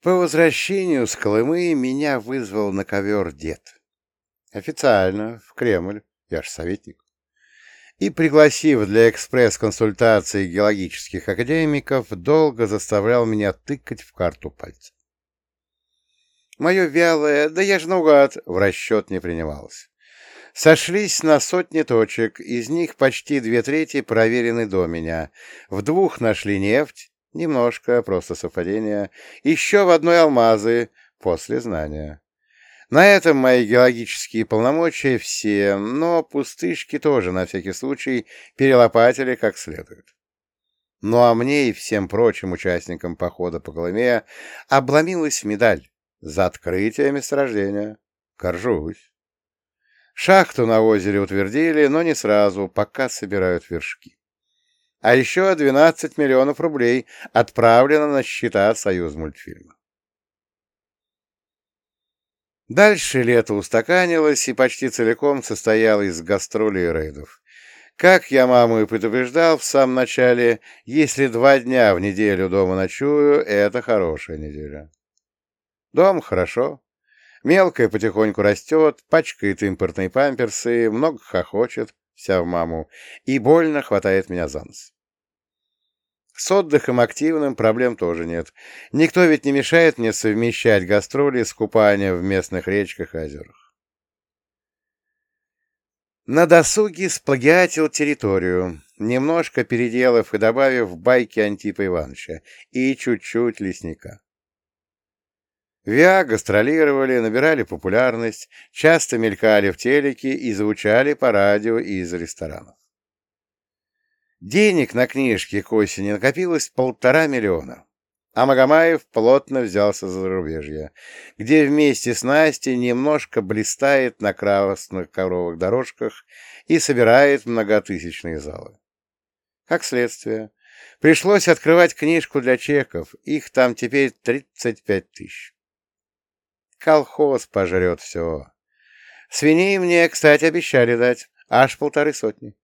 По возвращению с Колымы меня вызвал на ковер дед. Официально, в Кремль, я ж советник. И, пригласив для экспресс-консультации геологических академиков, долго заставлял меня тыкать в карту пальцем. Мое вялое, да я ж наугад, в расчет не принималось. Сошлись на сотни точек, из них почти две трети проверены до меня. В двух нашли нефть, немножко, просто совпадение, еще в одной алмазы, после знания. На этом мои геологические полномочия все, но пустышки тоже на всякий случай перелопатили как следует. Ну а мне и всем прочим участникам похода по Колыме обломилась медаль за открытие месторождения. Горжусь. Шахту на озере утвердили, но не сразу, пока собирают вершки. А еще 12 миллионов рублей отправлено на счета Союз мультфильма. Дальше лето устаканилось и почти целиком состояло из гастролей и рейдов. Как я маму и предупреждал в самом начале, если два дня в неделю дома ночую, это хорошая неделя. Дом хорошо. Мелкая потихоньку растет, пачкает импортные памперсы, много хохочет, вся в маму, и больно хватает меня за нос. С отдыхом активным проблем тоже нет. Никто ведь не мешает мне совмещать гастроли с купанием в местных речках и озерах. На досуге сплагиатил территорию, немножко переделав и добавив байки Антипа Ивановича и чуть-чуть лесника. ВИА гастролировали, набирали популярность, часто мелькали в телеке и звучали по радио и из ресторанов. Денег на книжке к осени накопилось полтора миллиона, а Магомаев плотно взялся за зарубежье, где вместе с Настей немножко блистает на красных коровых дорожках и собирает многотысячные залы. Как следствие, пришлось открывать книжку для чеков, их там теперь 35 тысяч. Колхоз пожрет все. Свиней мне, кстати, обещали дать, аж полторы сотни.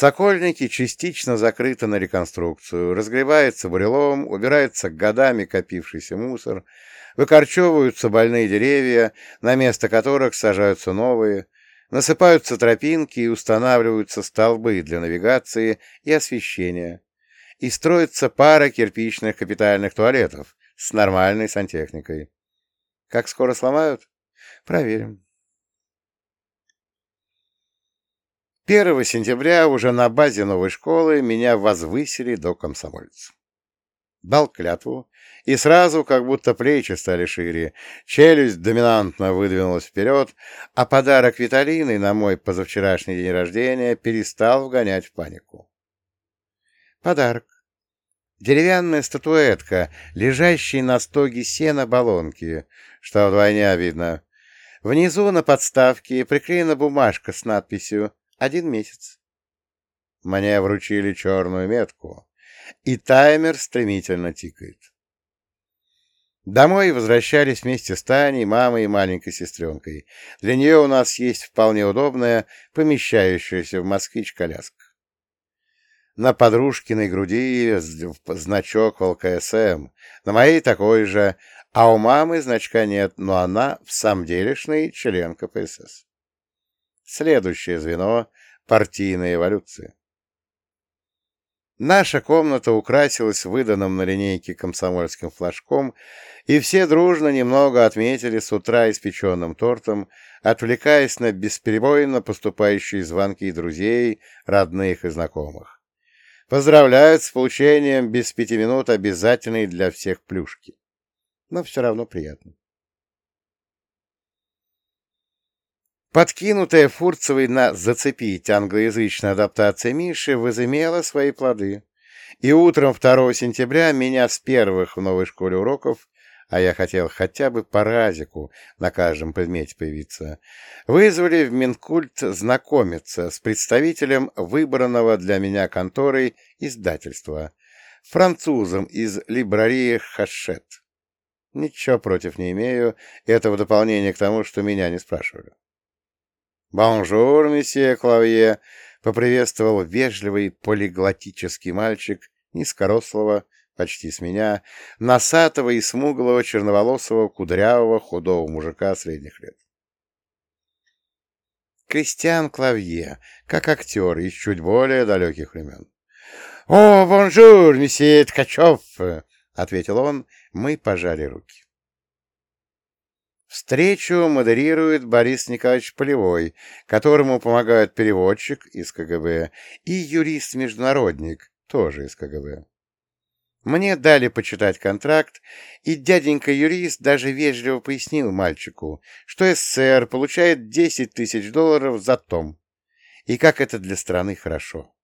Сокольники частично закрыты на реконструкцию, разгревается бурелом, убирается годами копившийся мусор, выкорчевываются больные деревья, на место которых сажаются новые, насыпаются тропинки и устанавливаются столбы для навигации и освещения, и строится пара кирпичных капитальных туалетов с нормальной сантехникой. Как скоро сломают? Проверим. 1 сентября уже на базе новой школы меня возвысили до комсомольца. Дал клятву, и сразу как будто плечи стали шире, челюсть доминантно выдвинулась вперед, а подарок Виталины на мой позавчерашний день рождения перестал вгонять в панику. Подарок. Деревянная статуэтка, лежащая на стоге сена баллонки, что вдвойне видно. Внизу на подставке приклеена бумажка с надписью один месяц. Мне вручили черную метку, и таймер стремительно тикает. Домой возвращались вместе с Таней, мамой и маленькой сестренкой. Для нее у нас есть вполне удобная, помещающаяся в москвич коляска. На подружкиной груди значок ВЛКСМ, на моей такой же, а у мамы значка нет, но она в самом делешный член КПСС. Следующее звено — партийной эволюции. Наша комната украсилась выданным на линейке комсомольским флажком, и все дружно немного отметили с утра испеченным тортом, отвлекаясь на бесперебойно поступающие звонки друзей, родных и знакомых. Поздравляют с получением без пяти минут обязательной для всех плюшки. Но все равно приятно. Подкинутая Фурцевой на «зацепить» англоязычная адаптация Миши возымела свои плоды. И утром 2 сентября меня с первых в новой школе уроков, а я хотел хотя бы по разику на каждом предмете появиться, вызвали в Минкульт знакомиться с представителем выбранного для меня конторой издательства, французом из либрарии Hachette. Ничего против не имею, этого дополнения к тому, что меня не спрашивали. «Бонжур, месье Клавье!» — поприветствовал вежливый полиглотический мальчик низкорослого, почти с меня, носатого и смуглого, черноволосого, кудрявого, худого мужика средних лет. Кристиан Клавье, как актер из чуть более далеких времен. — О, bonjour, monsieur Ткачев! — ответил он, мы пожали руки. Встречу модерирует Борис Николаевич Полевой, которому помогают переводчик из КГБ и юрист-международник, тоже из КГБ. Мне дали почитать контракт, и дяденька-юрист даже вежливо пояснил мальчику, что СССР получает 10 тысяч долларов за том, и как это для страны хорошо.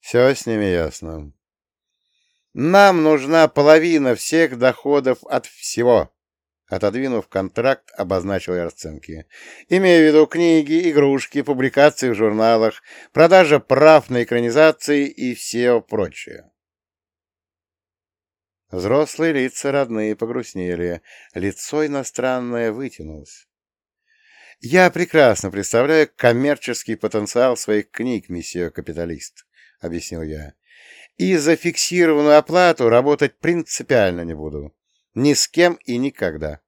Все с ними ясно. Нам нужна половина всех доходов от всего. Отодвинув контракт, обозначил я расценки. Имея в виду книги, игрушки, публикации в журналах, продажа прав на экранизации и все прочее. Взрослые лица родные погрустнели, лицо иностранное вытянулось. «Я прекрасно представляю коммерческий потенциал своих книг, месье капиталист», — объяснил я. «И за фиксированную оплату работать принципиально не буду. Ни с кем и никогда.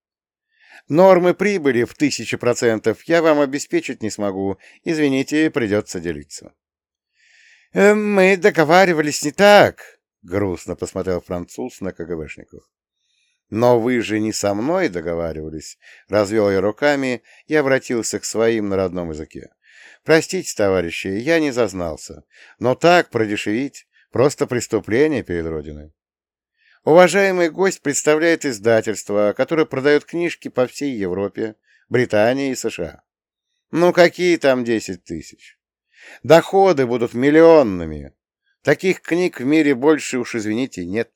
Нормы прибыли в тысячи процентов я вам обеспечить не смогу. Извините, придется делиться». «Э, «Мы договаривались не так», — грустно посмотрел француз на КГБшников. «Но вы же не со мной договаривались», — развел я руками и обратился к своим на родном языке. «Простите, товарищи, я не зазнался, но так продешевить — просто преступление перед Родиной». Уважаемый гость представляет издательство, которое продает книжки по всей Европе, Британии и США. Ну какие там десять тысяч? Доходы будут миллионными. Таких книг в мире больше уж, извините, нет.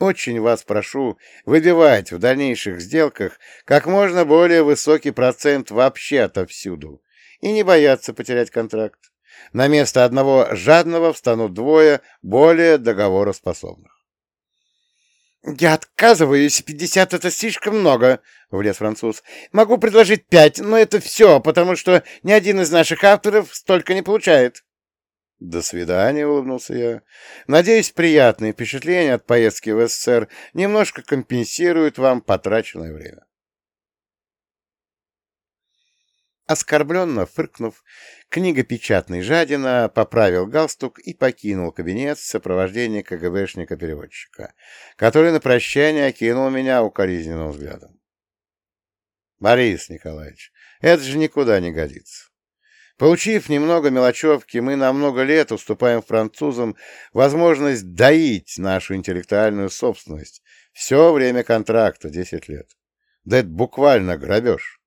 Очень вас прошу выбивать в дальнейших сделках как можно более высокий процент вообще отовсюду и не бояться потерять контракт. На место одного жадного встанут двое более договороспособных. «Я отказываюсь, пятьдесят — это слишком много», — влез француз. «Могу предложить пять, но это все, потому что ни один из наших авторов столько не получает». «До свидания», — улыбнулся я. «Надеюсь, приятные впечатления от поездки в СССР немножко компенсируют вам потраченное время». Оскорбленно фыркнув, книгопечатный жадина поправил галстук и покинул кабинет в сопровождении КГБшника-переводчика, который на прощание окинул меня укоризненным взглядом. «Борис Николаевич, это же никуда не годится. Получив немного мелочевки, мы на много лет уступаем французам возможность доить нашу интеллектуальную собственность все время контракта, 10 лет. Да это буквально грабеж».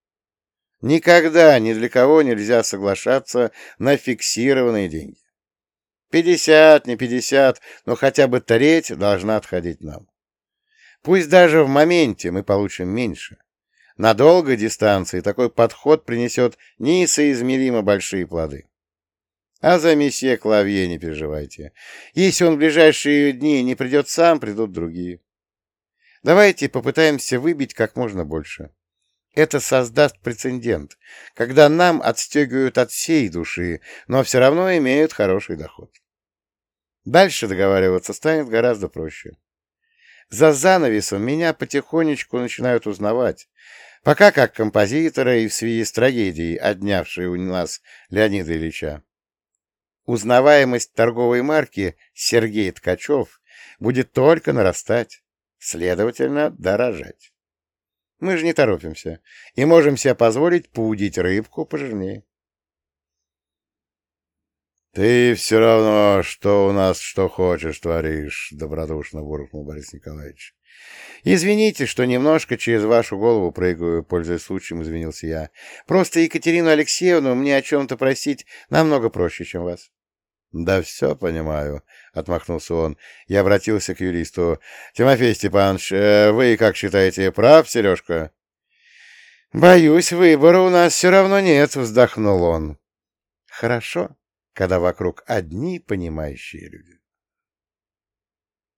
Никогда ни для кого нельзя соглашаться на фиксированные деньги. Пятьдесят, не пятьдесят, но хотя бы треть должна отходить нам. Пусть даже в моменте мы получим меньше. На долгой дистанции такой подход принесет несоизмеримо большие плоды. А за месье Клавье не переживайте. Если он в ближайшие дни не придет сам, придут другие. Давайте попытаемся выбить как можно больше. Это создаст прецедент, когда нам отстегивают от всей души, но все равно имеют хороший доход. Дальше договариваться станет гораздо проще. За занавесом меня потихонечку начинают узнавать, пока как композитора и в связи с трагедией, отнявшей у нас Леонида Ильича. Узнаваемость торговой марки Сергей Ткачев будет только нарастать, следовательно, дорожать. Мы же не торопимся и можем себе позволить поудить рыбку пожирнее. — Ты все равно, что у нас что хочешь творишь, — добродушно буркнул Борис Николаевич. — Извините, что немножко через вашу голову прыгаю, пользуясь случаем, извинился я. Просто Екатерину Алексеевну мне о чем-то просить намного проще, чем вас. «Да все понимаю», — отмахнулся он и обратился к юристу. «Тимофей Степанович, э, вы как считаете, прав, Сережка?» «Боюсь, выбора у нас все равно нет», — вздохнул он. «Хорошо, когда вокруг одни понимающие люди».